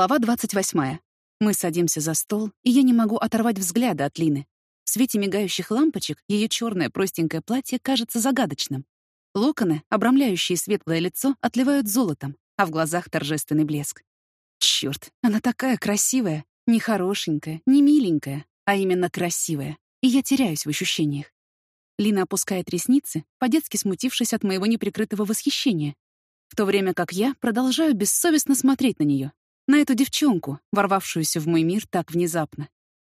Глава 28. Мы садимся за стол, и я не могу оторвать взгляда от Лины. В свете мигающих лампочек ее черное простенькое платье кажется загадочным. Локоны, обрамляющие светлое лицо, отливают золотом, а в глазах торжественный блеск. Черт, она такая красивая, не хорошенькая, не миленькая, а именно красивая, и я теряюсь в ощущениях. Лина опускает ресницы, по-детски смутившись от моего неприкрытого восхищения, в то время как я продолжаю бессовестно смотреть на нее, на эту девчонку, ворвавшуюся в мой мир так внезапно.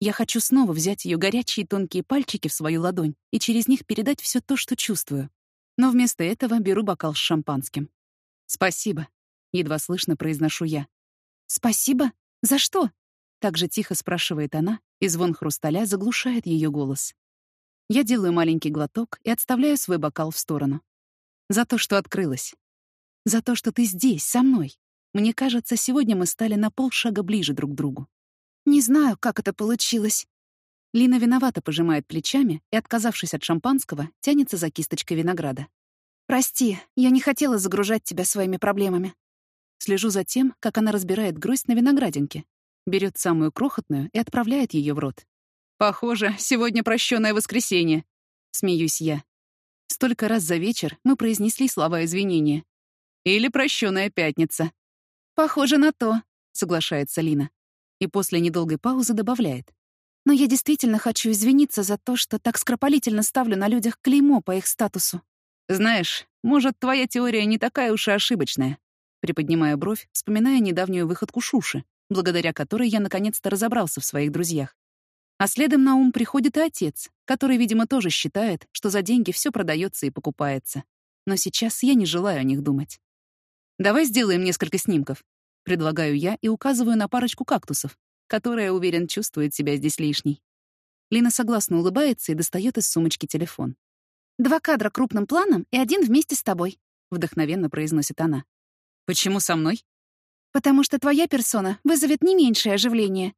Я хочу снова взять ее горячие тонкие пальчики в свою ладонь и через них передать все то, что чувствую. Но вместо этого беру бокал с шампанским. «Спасибо», — едва слышно произношу я. «Спасибо? За что?» Так же тихо спрашивает она, и звон хрусталя заглушает ее голос. Я делаю маленький глоток и отставляю свой бокал в сторону. За то, что открылась. За то, что ты здесь, со мной. Мне кажется, сегодня мы стали на полшага ближе друг к другу. Не знаю, как это получилось. Лина виновато пожимает плечами и, отказавшись от шампанского, тянется за кисточкой винограда. «Прости, я не хотела загружать тебя своими проблемами». Слежу за тем, как она разбирает гроздь на виноградинке, берет самую крохотную и отправляет ее в рот. «Похоже, сегодня прощенное воскресенье», — смеюсь я. Столько раз за вечер мы произнесли слова извинения. «Или прощенная пятница», «Похоже на то», — соглашается Лина. И после недолгой паузы добавляет. «Но я действительно хочу извиниться за то, что так скоропалительно ставлю на людях клеймо по их статусу». «Знаешь, может, твоя теория не такая уж и ошибочная», приподнимая бровь, вспоминая недавнюю выходку Шуши, благодаря которой я наконец-то разобрался в своих друзьях. А следом на ум приходит и отец, который, видимо, тоже считает, что за деньги все продается и покупается. Но сейчас я не желаю о них думать. Давай сделаем несколько снимков. Предлагаю я и указываю на парочку кактусов, которая, уверен, чувствует себя здесь лишней. Лина согласно улыбается и достает из сумочки телефон. «Два кадра крупным планом и один вместе с тобой», — вдохновенно произносит она. «Почему со мной?» «Потому что твоя персона вызовет не меньшее оживление».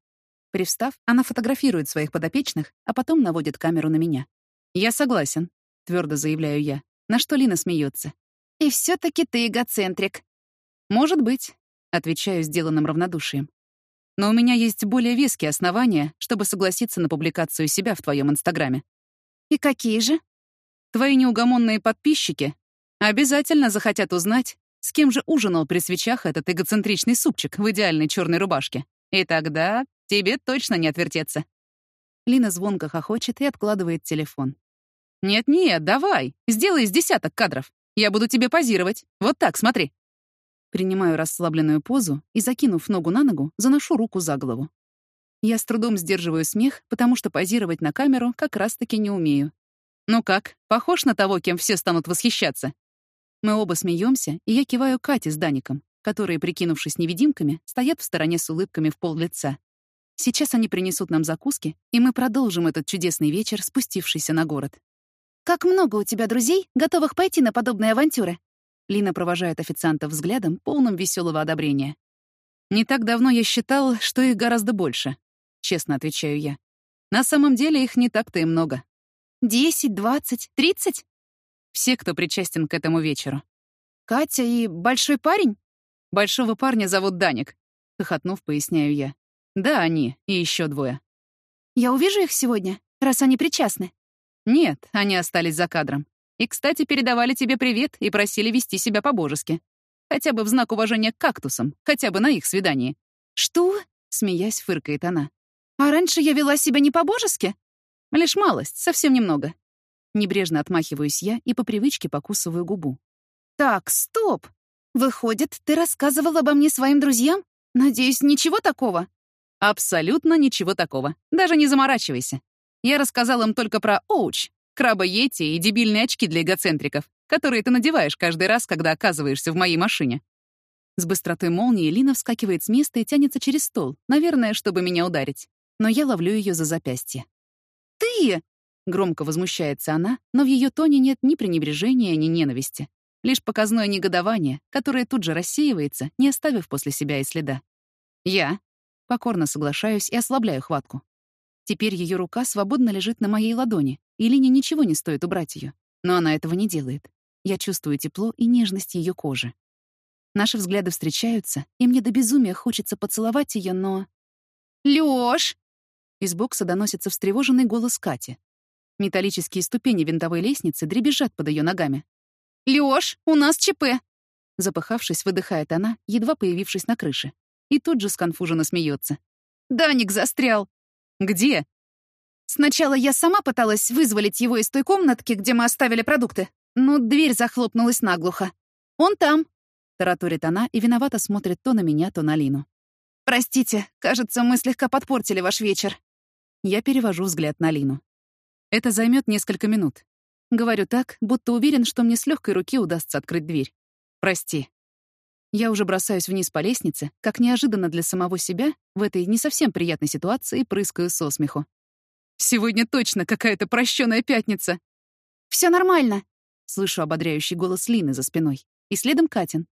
Привстав, она фотографирует своих подопечных, а потом наводит камеру на меня. «Я согласен», — твердо заявляю я, на что Лина смеется. «И все таки ты эгоцентрик», «Может быть», — отвечаю сделанным равнодушием. «Но у меня есть более веские основания, чтобы согласиться на публикацию себя в твоем Инстаграме». «И какие же?» «Твои неугомонные подписчики обязательно захотят узнать, с кем же ужинал при свечах этот эгоцентричный супчик в идеальной черной рубашке. И тогда тебе точно не отвертеться». Лина звонко хохочет и откладывает телефон. «Нет-нет, давай, сделай из десяток кадров. Я буду тебе позировать. Вот так, смотри». Принимаю расслабленную позу и, закинув ногу на ногу, заношу руку за голову. Я с трудом сдерживаю смех, потому что позировать на камеру как раз-таки не умею. «Ну как, похож на того, кем все станут восхищаться?» Мы оба смеемся, и я киваю Кате с Даником, которые, прикинувшись невидимками, стоят в стороне с улыбками в пол лица. Сейчас они принесут нам закуски, и мы продолжим этот чудесный вечер, спустившийся на город. «Как много у тебя друзей, готовых пойти на подобные авантюры?» Лина провожает официанта взглядом, полным веселого одобрения. «Не так давно я считал, что их гораздо больше», — честно отвечаю я. «На самом деле их не так-то и много». «Десять, двадцать, тридцать?» Все, кто причастен к этому вечеру. «Катя и большой парень?» «Большого парня зовут Даник», — хохотнув, поясняю я. «Да, они, и еще двое». «Я увижу их сегодня, раз они причастны?» «Нет, они остались за кадром. И, кстати, передавали тебе привет и просили вести себя по-божески. Хотя бы в знак уважения к кактусам, хотя бы на их свидании. «Что?» — смеясь, фыркает она. «А раньше я вела себя не по-божески?» «Лишь малость, совсем немного». Небрежно отмахиваюсь я и по привычке покусываю губу. «Так, стоп! Выходит, ты рассказывал обо мне своим друзьям? Надеюсь, ничего такого?» «Абсолютно ничего такого. Даже не заморачивайся. Я рассказал им только про Оуч, краба-йети и дебильные очки для эгоцентриков, которые ты надеваешь каждый раз, когда оказываешься в моей машине. С быстротой молнии Лина вскакивает с места и тянется через стол, наверное, чтобы меня ударить. Но я ловлю ее за запястье. «Ты!» — громко возмущается она, но в ее тоне нет ни пренебрежения, ни ненависти. Лишь показное негодование, которое тут же рассеивается, не оставив после себя и следа. Я покорно соглашаюсь и ослабляю хватку. Теперь ее рука свободно лежит на моей ладони, и Лине ничего не стоит убрать ее. Но она этого не делает. Я чувствую тепло и нежность ее кожи. Наши взгляды встречаются, и мне до безумия хочется поцеловать ее, но... «Лёш!» Из бокса доносится встревоженный голос Кати. Металлические ступени винтовой лестницы дребезжат под ее ногами. «Лёш, у нас ЧП!» Запыхавшись, выдыхает она, едва появившись на крыше. И тут же сконфуженно смеется. «Даник застрял!» «Где?» Сначала я сама пыталась вызволить его из той комнатки, где мы оставили продукты, но дверь захлопнулась наглухо. «Он там!» — тараторит она и виновато смотрит то на меня, то на Лину. «Простите, кажется, мы слегка подпортили ваш вечер». Я перевожу взгляд на Лину. Это займет несколько минут. Говорю так, будто уверен, что мне с легкой руки удастся открыть дверь. Прости. Я уже бросаюсь вниз по лестнице, как неожиданно для самого себя в этой не совсем приятной ситуации прыскаю со смеху. Сегодня точно какая-то прощенная пятница. Все нормально, слышу ободряющий голос Лины за спиной. И следом Катин.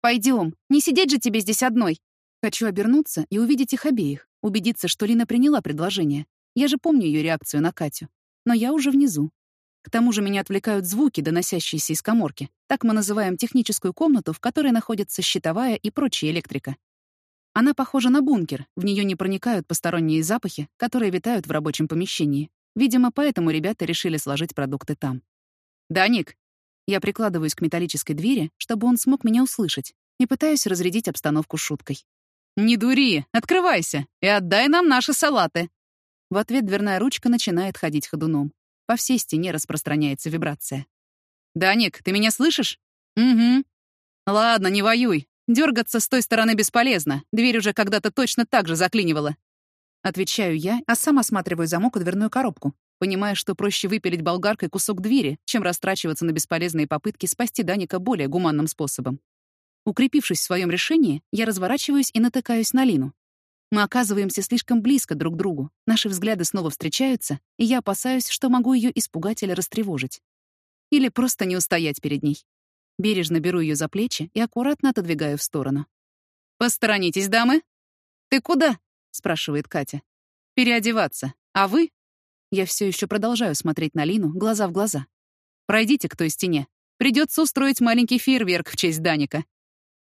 Пойдем, не сидеть же тебе здесь одной. Хочу обернуться и увидеть их обеих, убедиться, что Лина приняла предложение. Я же помню ее реакцию на Катю. Но я уже внизу. К тому же меня отвлекают звуки, доносящиеся из коморки. Так мы называем техническую комнату, в которой находится щитовая и прочая электрика. Она похожа на бункер, в нее не проникают посторонние запахи, которые витают в рабочем помещении. Видимо, поэтому ребята решили сложить продукты там. «Да, Ник?» Я прикладываюсь к металлической двери, чтобы он смог меня услышать, и пытаюсь разрядить обстановку шуткой. «Не дури! Открывайся! И отдай нам наши салаты!» В ответ дверная ручка начинает ходить ходуном. По всей стене распространяется вибрация. «Даник, ты меня слышишь?» «Угу». «Ладно, не воюй. Дергаться с той стороны бесполезно. Дверь уже когда-то точно так же заклинивала». Отвечаю я, а сам осматриваю замок и дверную коробку, понимая, что проще выпилить болгаркой кусок двери, чем растрачиваться на бесполезные попытки спасти Даника более гуманным способом. Укрепившись в своем решении, я разворачиваюсь и натыкаюсь на Лину. Мы оказываемся слишком близко друг к другу, наши взгляды снова встречаются, и я опасаюсь, что могу ее испугать или растревожить. Или просто не устоять перед ней. Бережно беру ее за плечи и аккуратно отодвигаю в сторону. «Посторонитесь, дамы!» «Ты куда?» — спрашивает Катя. «Переодеваться. А вы?» Я все еще продолжаю смотреть на Лину глаза в глаза. «Пройдите к той стене. Придется устроить маленький фейерверк в честь Даника.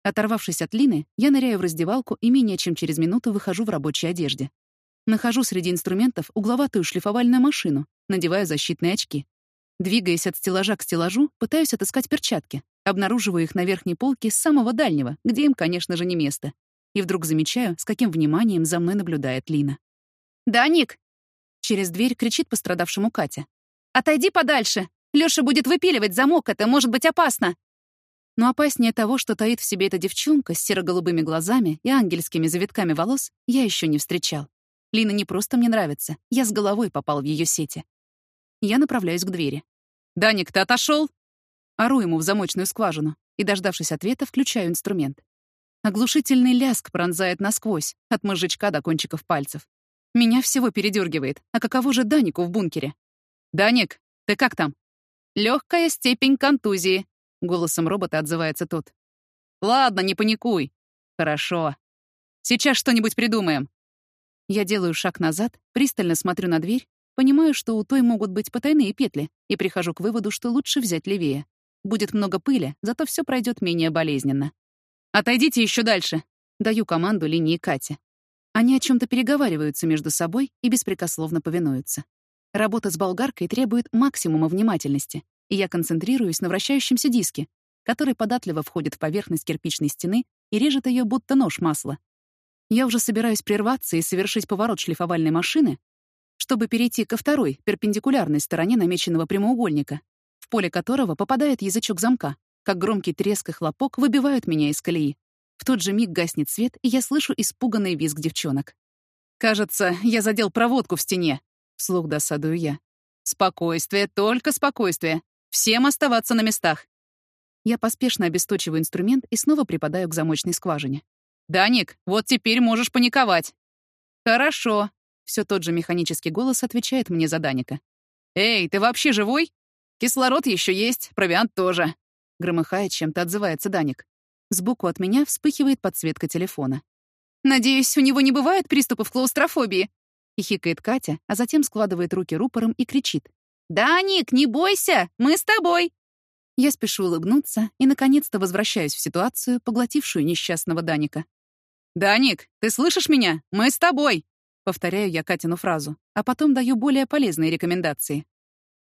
Оторвавшись от Лины, я ныряю в раздевалку и менее чем через минуту выхожу в рабочей одежде. Нахожу среди инструментов угловатую шлифовальную машину, надеваю защитные очки. Двигаясь от стеллажа к стеллажу, пытаюсь отыскать перчатки. Обнаруживаю их на верхней полке с самого дальнего, где им, конечно же, не место. И вдруг замечаю, с каким вниманием за мной наблюдает Лина. «Да, Ник!» Через дверь кричит пострадавшему Катя. «Отойди подальше! Лёша будет выпиливать замок, это может быть опасно!» Но опаснее того, что таит в себе эта девчонка с серо-голубыми глазами и ангельскими завитками волос, я еще не встречал. Лина не просто мне нравится, я с головой попал в ее сети. Я направляюсь к двери. «Даник, ты отошел? Ору ему в замочную скважину и, дождавшись ответа, включаю инструмент. Оглушительный ляск пронзает насквозь, от мозжечка до кончиков пальцев. Меня всего передергивает. А каково же Данику в бункере? «Даник, ты как там?» Легкая степень контузии», Голосом робота отзывается тот. «Ладно, не паникуй. Хорошо. Сейчас что-нибудь придумаем». Я делаю шаг назад, пристально смотрю на дверь, понимаю, что у той могут быть потайные петли, и прихожу к выводу, что лучше взять левее. Будет много пыли, зато все пройдет менее болезненно. «Отойдите еще дальше!» — даю команду линии Кати. Они о чем то переговариваются между собой и беспрекословно повинуются. Работа с болгаркой требует максимума внимательности, и я концентрируюсь на вращающемся диске, который податливо входит в поверхность кирпичной стены и режет ее будто нож масла. Я уже собираюсь прерваться и совершить поворот шлифовальной машины, чтобы перейти ко второй, перпендикулярной стороне намеченного прямоугольника, в поле которого попадает язычок замка, как громкий треск и хлопок выбивают меня из колеи. В тот же миг гаснет свет, и я слышу испуганный визг девчонок. «Кажется, я задел проводку в стене», — вслух досадую я. «Спокойствие, только спокойствие. Всем оставаться на местах. Я поспешно обесточиваю инструмент и снова припадаю к замочной скважине. «Даник, вот теперь можешь паниковать». «Хорошо», — все тот же механический голос отвечает мне за Даника. «Эй, ты вообще живой? Кислород еще есть, провиант тоже», — громыхает, чем-то отзывается Даник. Сбоку от меня вспыхивает подсветка телефона. «Надеюсь, у него не бывает приступов клаустрофобии?» — хихикает Катя, а затем складывает руки рупором и кричит. «Да, Ник, не бойся, мы с тобой!» Я спешу улыбнуться и, наконец-то, возвращаюсь в ситуацию, поглотившую несчастного Даника. «Даник, ты слышишь меня? Мы с тобой!» Повторяю я Катину фразу, а потом даю более полезные рекомендации.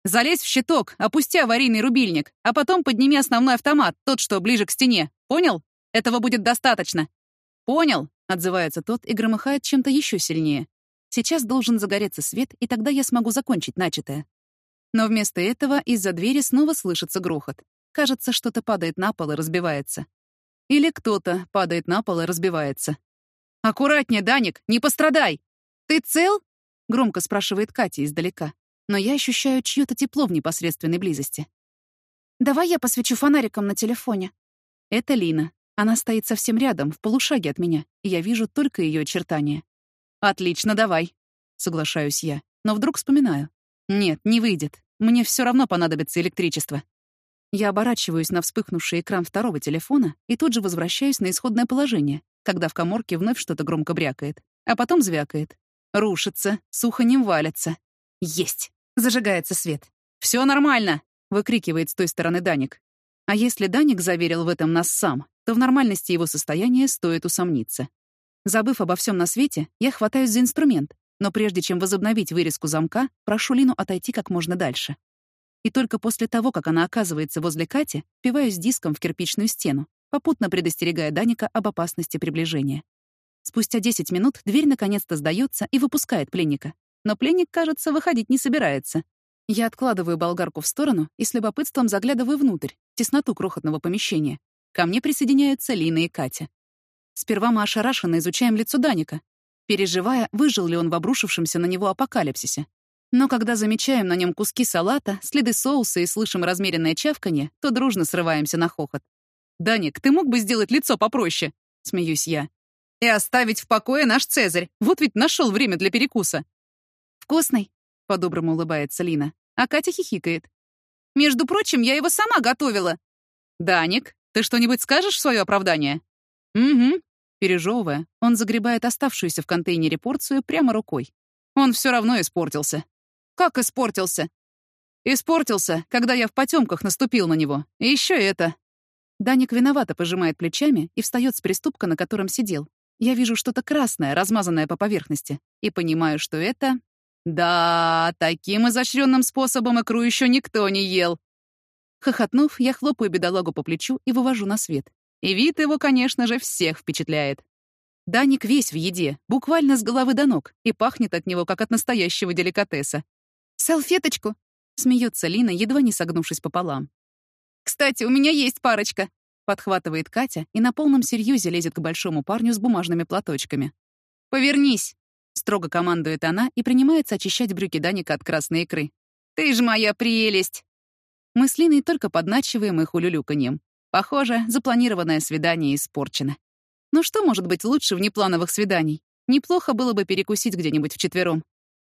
«Залезь в щиток, опусти аварийный рубильник, а потом подними основной автомат, тот, что ближе к стене. Понял? Этого будет достаточно». «Понял», — отзывается тот и громыхает чем-то еще сильнее. Сейчас должен загореться свет, и тогда я смогу закончить начатое. Но вместо этого из-за двери снова слышится грохот. Кажется, что-то падает на пол и разбивается. Или кто-то падает на пол и разбивается. «Аккуратнее, Даник, не пострадай!» «Ты цел?» — громко спрашивает Катя издалека. Но я ощущаю чьё-то тепло в непосредственной близости. «Давай я посвечу фонариком на телефоне». Это Лина. Она стоит совсем рядом, в полушаге от меня, и я вижу только ее очертания. «Отлично, давай», — соглашаюсь я, но вдруг вспоминаю. «Нет, не выйдет. Мне все равно понадобится электричество». Я оборачиваюсь на вспыхнувший экран второго телефона и тут же возвращаюсь на исходное положение, когда в коморке вновь что-то громко брякает, а потом звякает. Рушится, сухонем валится. Есть! Зажигается свет. Все нормально!» — выкрикивает с той стороны Даник. А если Даник заверил в этом нас сам, то в нормальности его состояния стоит усомниться. Забыв обо всем на свете, я хватаюсь за инструмент, но прежде чем возобновить вырезку замка, прошу Лину отойти как можно дальше. И только после того, как она оказывается возле Кати, впиваюсь диском в кирпичную стену, попутно предостерегая Даника об опасности приближения. Спустя 10 минут дверь наконец-то сдается и выпускает пленника. Но пленник, кажется, выходить не собирается. Я откладываю болгарку в сторону и с любопытством заглядываю внутрь, в тесноту крохотного помещения. Ко мне присоединяются Лина и Катя. Сперва мы ошарашенно изучаем лицо Даника, переживая, выжил ли он в обрушившемся на него апокалипсисе. Но когда замечаем на нем куски салата, следы соуса и слышим размеренное чавканье, то дружно срываемся на хохот. «Даник, ты мог бы сделать лицо попроще?» — смеюсь я. «И оставить в покое наш Цезарь. Вот ведь нашел время для перекуса». «Вкусный», — по-доброму улыбается Лина, а Катя хихикает. «Между прочим, я его сама готовила». «Даник, ты что-нибудь скажешь в свое оправдание?» «Угу», Пережевывая, он загребает оставшуюся в контейнере порцию прямо рукой. Он все равно испортился. «Как испортился?» «Испортился, когда я в потемках наступил на него. И еще это». Даник виновато пожимает плечами и встает с приступка, на котором сидел. Я вижу что-то красное, размазанное по поверхности, и понимаю, что это... Да, таким изощренным способом икру еще никто не ел. Хохотнув, я хлопаю бедолагу по плечу и вывожу на свет. И вид его, конечно же, всех впечатляет. Даник весь в еде, буквально с головы до ног, и пахнет от него, как от настоящего деликатеса. «Салфеточку!» — смеется Лина, едва не согнувшись пополам. «Кстати, у меня есть парочка!» — подхватывает Катя и на полном серьезе лезет к большому парню с бумажными платочками. «Повернись!» — строго командует она и принимается очищать брюки Даника от красной икры. «Ты ж моя прелесть!» Мы с Линой только подначиваем их улюлюканьем. Похоже, запланированное свидание испорчено. Ну что может быть лучше внеплановых свиданий? Неплохо было бы перекусить где-нибудь вчетвером.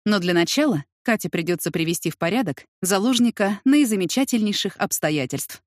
Но для начала Кате придется привести в порядок заложника наизамечательнейших обстоятельств.